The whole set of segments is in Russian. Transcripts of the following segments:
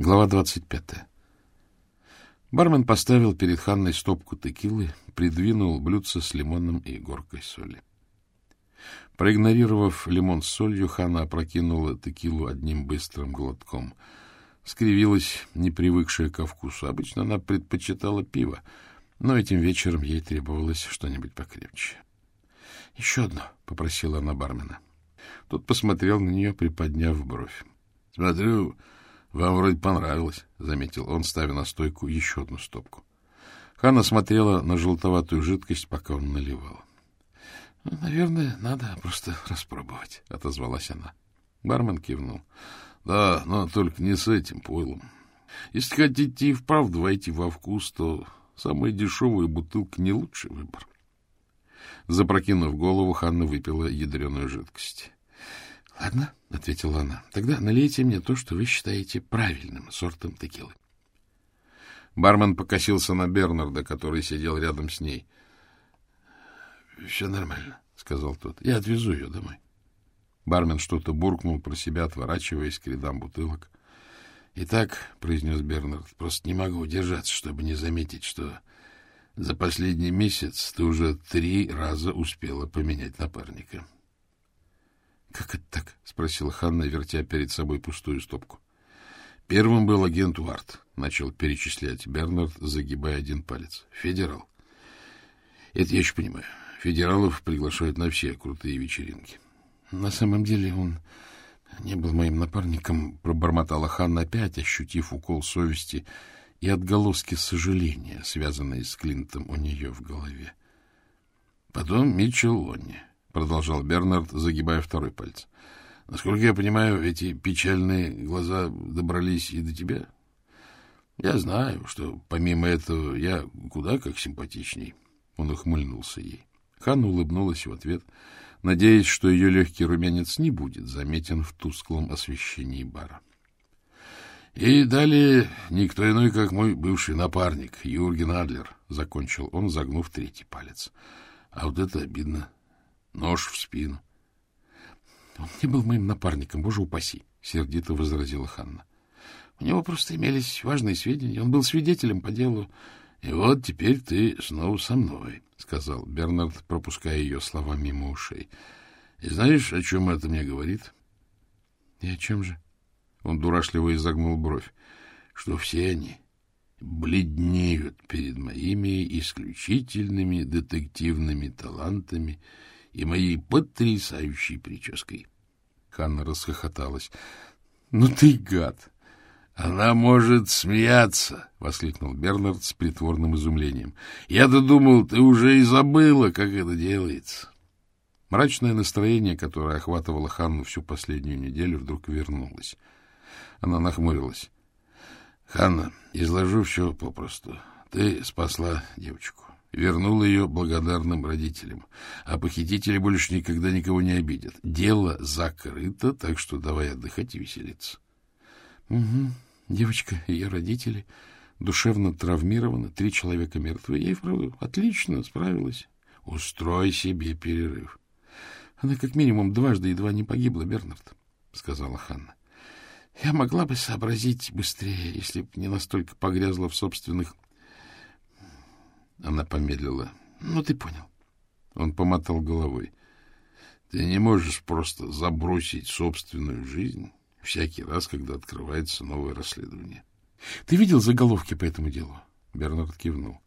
Глава двадцать пятая. Бармен поставил перед Ханной стопку текилы, придвинул блюдце с лимоном и горкой соли. Проигнорировав лимон с солью, Ханна опрокинула текилу одним быстрым глотком. Скривилась, не привыкшая ко вкусу. Обычно она предпочитала пиво, но этим вечером ей требовалось что-нибудь покрепче. — Еще одно, — попросила она бармена. Тот посмотрел на нее, приподняв бровь. — Смотрю, вам вроде понравилось, — заметил он, ставя на стойку еще одну стопку. Ханна смотрела на желтоватую жидкость, пока он наливал. «Ну, — Наверное, надо просто распробовать, — отозвалась она. Бармен кивнул. — Да, но только не с этим пойлом. Если хотите и вправду войти во вкус, то самая дешевая бутылка не лучший выбор. Запрокинув голову, Ханна выпила ядреную жидкость. — Ладно, — ответила она, — тогда налейте мне то, что вы считаете правильным сортом текилы. Бармен покосился на Бернарда, который сидел рядом с ней. — Все нормально, — сказал тот. — Я отвезу ее домой. Бармен что-то буркнул про себя, отворачиваясь к рядам бутылок. — Итак, — произнес Бернард, — просто не могу удержаться, чтобы не заметить, что за последний месяц ты уже три раза успела поменять напарника. —— Как это так? — спросила Ханна, вертя перед собой пустую стопку. — Первым был агент Уарт, — начал перечислять Бернард, загибая один палец. — Федерал. — Это я еще понимаю. Федералов приглашают на все крутые вечеринки. — На самом деле он не был моим напарником, — пробормотала Ханна опять, ощутив укол совести и отголоски сожаления, связанные с Клинтом у нее в голове. Потом Митчелл Лонни. — продолжал Бернард, загибая второй палец. — Насколько я понимаю, эти печальные глаза добрались и до тебя? Я знаю, что помимо этого я куда как симпатичней. Он ухмыльнулся ей. Ханна улыбнулась в ответ, надеясь, что ее легкий румянец не будет заметен в тусклом освещении бара. И далее никто иной, как мой бывший напарник, Юрген Адлер, — закончил он, загнув третий палец. А вот это обидно. Нож в спину. — Он не был моим напарником, боже упаси, — сердито возразила Ханна. — У него просто имелись важные сведения. Он был свидетелем по делу. — И вот теперь ты снова со мной, — сказал Бернард, пропуская ее слова мимо ушей. — И знаешь, о чем это мне говорит? — И о чем же? Он дурашливо изогнул бровь. — Что все они бледнеют перед моими исключительными детективными талантами — и моей потрясающей прической. Ханна расхохоталась. — Ну ты гад! — Она может смеяться! — воскликнул Бернард с притворным изумлением. — Я-то думал, ты уже и забыла, как это делается. Мрачное настроение, которое охватывало Ханну всю последнюю неделю, вдруг вернулось. Она нахмурилась. — Ханна, изложу все попросту. Ты спасла девочку вернул ее благодарным родителям. А похитители больше никогда никого не обидят. Дело закрыто, так что давай отдыхать и веселиться. Угу. Девочка и ее родители душевно травмированы, три человека мертвы. Я и вправду отлично справилась. Устрой себе перерыв. Она как минимум дважды едва не погибла, Бернард, — сказала Ханна. Я могла бы сообразить быстрее, если бы не настолько погрязла в собственных она помедлила. — Ну, ты понял. Он помотал головой. — Ты не можешь просто забросить собственную жизнь всякий раз, когда открывается новое расследование. — Ты видел заголовки по этому делу? Бернард кивнул.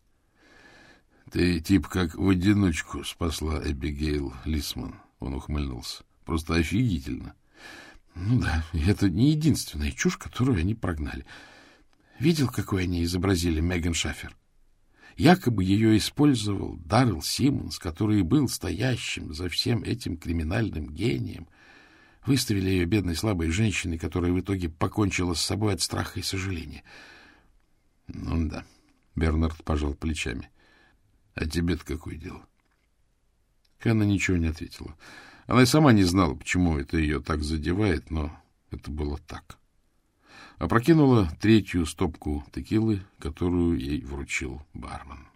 — Ты тип как в одиночку спасла Эбигейл Лисман. Он ухмыльнулся. — Просто офигительно. — Ну да, это не единственная чушь, которую они прогнали. Видел, какой они изобразили Меган Шафер? Якобы ее использовал Даррел Симмонс, который был стоящим за всем этим криминальным гением. Выставили ее бедной слабой женщиной, которая в итоге покончила с собой от страха и сожаления. — Ну да, — Бернард пожал плечами. — А тебе-то какое дело? Ханна ничего не ответила. Она и сама не знала, почему это ее так задевает, но это было так. — опрокинула третью стопку текилы, которую ей вручил бармен.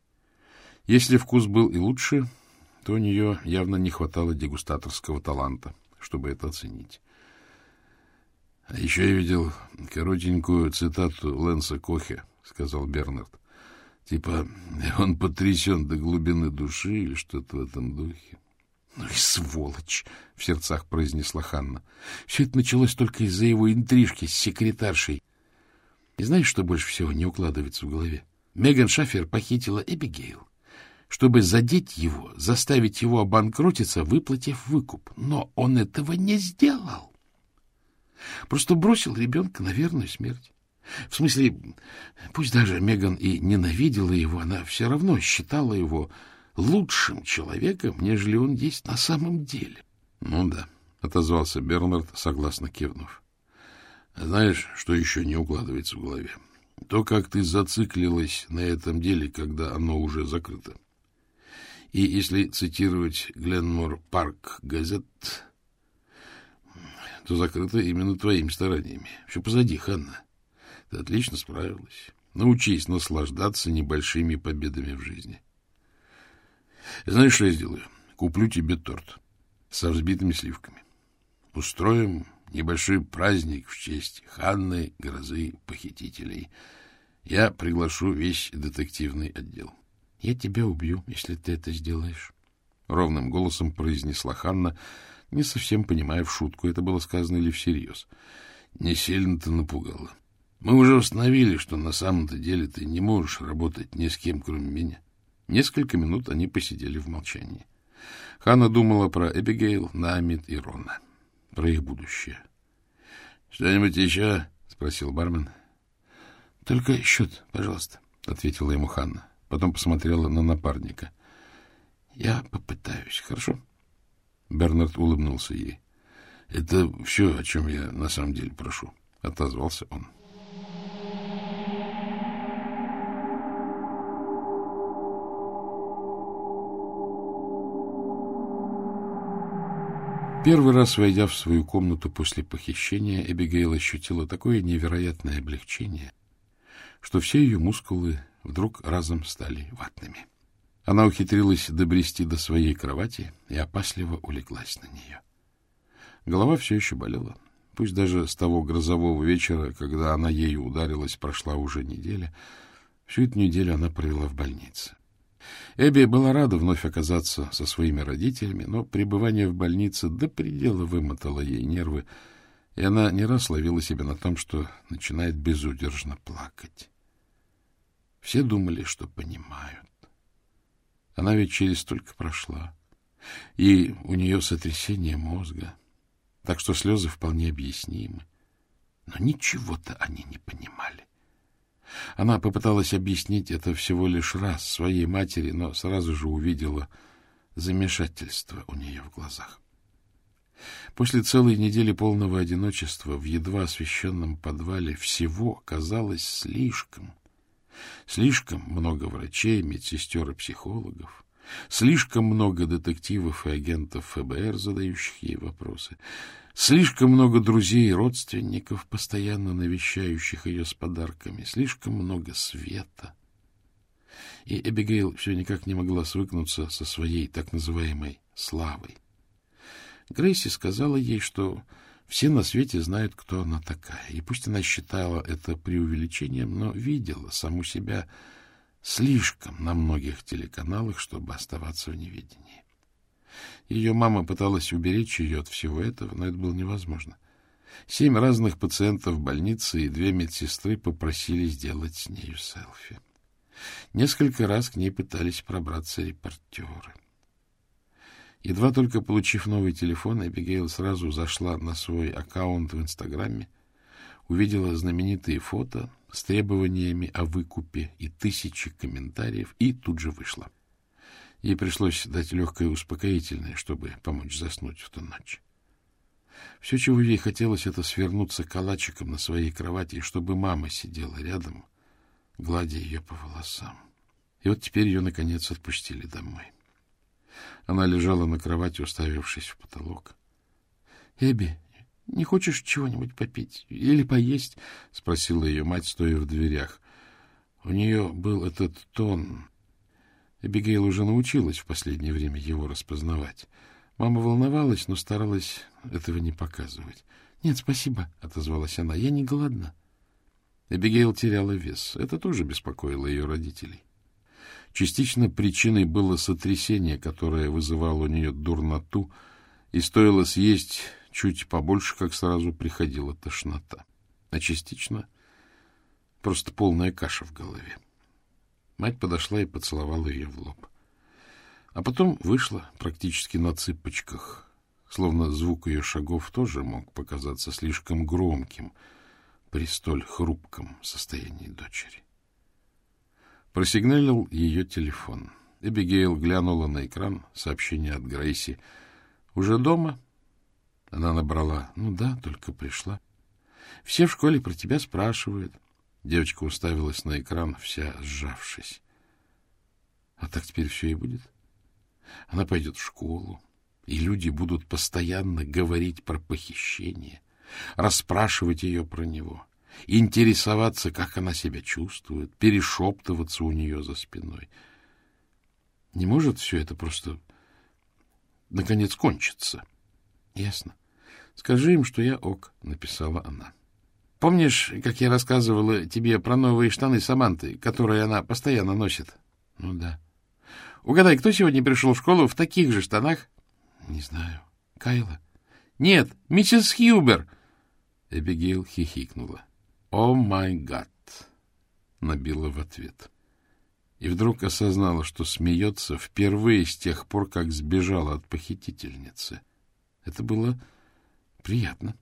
Если вкус был и лучше, то у нее явно не хватало дегустаторского таланта, чтобы это оценить. — А еще я видел коротенькую цитату Лэнса Кохе, — сказал Бернард. — Типа, он потрясен до глубины души или что-то в этом духе. — Ну и сволочь! — в сердцах произнесла Ханна. — Все это началось только из-за его интрижки с секретаршей. И знаешь, что больше всего не укладывается в голове? Меган Шафер похитила Эбигейл, чтобы задеть его, заставить его обанкротиться, выплатив выкуп. Но он этого не сделал. Просто бросил ребенка на верную смерть. В смысле, пусть даже Меган и ненавидела его, она все равно считала его лучшим человеком, нежели он есть на самом деле. — Ну да, — отозвался Бернард, согласно кивнув. — Знаешь, что еще не укладывается в голове? То, как ты зациклилась на этом деле, когда оно уже закрыто. И если цитировать Гленмор Парк газет, то закрыто именно твоими стараниями. Все позади, Ханна. Ты отлично справилась. Научись наслаждаться небольшими победами в жизни. Знаешь, что я сделаю? Куплю тебе торт со взбитыми сливками. Устроим небольшой праздник в честь Ханны, грозы похитителей. Я приглашу весь детективный отдел. — Я тебя убью, если ты это сделаешь, — ровным голосом произнесла Ханна, не совсем понимая в шутку, это было сказано или всерьез. Не сильно-то напугало. Мы уже установили, что на самом-то деле ты не можешь работать ни с кем, кроме меня. Несколько минут они посидели в молчании. Ханна думала про Эбигейл, Намид и Рона, про их будущее. — Что-нибудь еще? — спросил бармен. — Только счет, пожалуйста, — ответила ему Ханна. Потом посмотрела на напарника. — Я попытаюсь, хорошо? — Бернард улыбнулся ей. — Это все, о чем я на самом деле прошу, — отозвался он. Первый раз, войдя в свою комнату после похищения, Эбигейл ощутила такое невероятное облегчение, что все ее мускулы вдруг разом стали ватными. — она ухитрилась добрести до своей кровати и опасливо улеглась на нее. Голова все еще болела. Пусть даже с того грозового вечера, когда она ею ударилась, прошла уже неделя, всю эту неделю она провела в больнице. Эбби была рада вновь оказаться со своими родителями, но пребывание в больнице до предела вымотало ей нервы, и она не раз ловила себя на том, что начинает безудержно плакать. Все думали, что понимают. Она ведь через столько прошла. И у нее сотрясение мозга. Так что слезы вполне объяснимы. Но ничего-то они не понимали. Она попыталась объяснить это всего лишь раз своей матери, но сразу же увидела замешательство у нее в глазах. После целой недели полного одиночества в едва освещенном подвале всего казалось слишком — Слишком много врачей, медсестер и психологов. Слишком много детективов и агентов ФБР, задающих ей вопросы. Слишком много друзей и родственников, постоянно навещающих ее с подарками. Слишком много света. И Эбигейл все никак не могла свыкнуться со своей так называемой славой. Грейси сказала ей, что все на свете знают, кто она такая. И пусть она считала это преувеличением, но видела саму себя слишком на многих телеканалах, чтобы оставаться в неведении. Ее мама пыталась уберечь ее от всего этого, но это было невозможно. Семь разных пациентов в больнице и две медсестры попросили сделать с нею селфи. Несколько раз к ней пытались пробраться репортеры. Едва только получив новый телефон, Эбигейл сразу зашла на свой аккаунт в Инстаграме, увидела знаменитые фото с требованиями о выкупе и тысячи комментариев, и тут же вышла. Ей пришлось дать легкое успокоительное, чтобы помочь заснуть в ту ночь. Все, чего ей хотелось, это свернуться калачиком на своей кровати, чтобы мама сидела рядом, гладя ее по волосам. И вот теперь ее, наконец, отпустили домой. Она лежала на кровати, уставившись в потолок. — Эбби, не хочешь чего-нибудь попить или поесть? — спросила ее мать, стоя в дверях. У нее был этот тон. Эбигейл уже научилась в последнее время его распознавать. Мама волновалась, но старалась этого не показывать. — Нет, спасибо, — отозвалась она. — Я не голодна. Эбигейл теряла вес. Это тоже беспокоило ее родителей. Частично причиной было сотрясение, которое вызывало у нее дурноту, и стоило съесть чуть побольше, как сразу приходила тошнота. А частично просто полная каша в голове. Мать подошла и поцеловала ее в лоб. А потом вышла практически на цыпочках, словно звук ее шагов тоже мог показаться слишком громким при столь хрупком состоянии дочери. Просигналил ее телефон. Эбигейл глянула на экран сообщение от Грейси. «Уже дома?» Она набрала. «Ну да, только пришла. Все в школе про тебя спрашивают». Девочка уставилась на экран, вся сжавшись. А так теперь все и будет. Она пойдет в школу, и люди будут постоянно говорить про похищение, расспрашивать ее про него, интересоваться, как она себя чувствует, перешептываться у нее за спиной. Не может все это просто, наконец, кончиться? Ясно. Скажи им, что я ок, — написала она. Помнишь, как я рассказывала тебе про новые штаны Саманты, которые она постоянно носит? Ну да. Угадай, кто сегодня пришел в школу в таких же штанах? Не знаю. Кайла? Нет, миссис Хьюбер. Эбигейл хихикнула. «О май гад!» — набила в ответ. И вдруг осознала, что смеется впервые с тех пор, как сбежала от похитительницы. Это было приятно.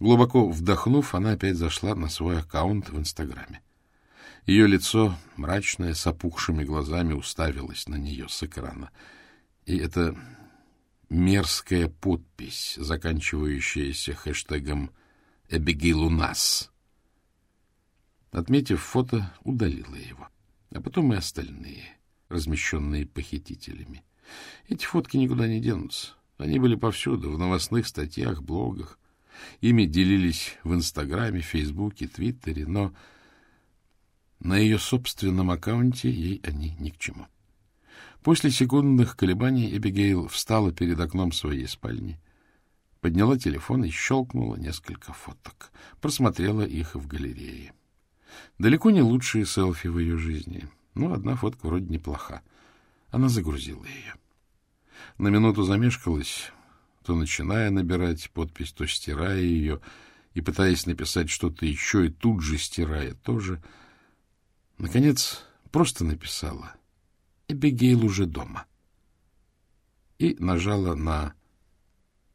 Глубоко вдохнув, она опять зашла на свой аккаунт в Инстаграме. Ее лицо, мрачное, с опухшими глазами, уставилось на нее с экрана. И эта мерзкая подпись, заканчивающаяся хэштегом «Эбигейл у нас», Отметив фото, удалила его. А потом и остальные, размещенные похитителями. Эти фотки никуда не денутся. Они были повсюду, в новостных статьях, блогах. Ими делились в Инстаграме, Фейсбуке, Твиттере, но на ее собственном аккаунте ей они ни к чему. После секундных колебаний Эбигейл встала перед окном своей спальни, подняла телефон и щелкнула несколько фоток, просмотрела их в галерее. Далеко не лучшие селфи в ее жизни. Но одна фотка вроде неплоха. Она загрузила ее. На минуту замешкалась, то начиная набирать подпись, то стирая ее, и пытаясь написать что-то еще, и тут же стирая тоже. Наконец, просто написала «Эбигейл уже дома» и нажала на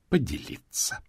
«Поделиться».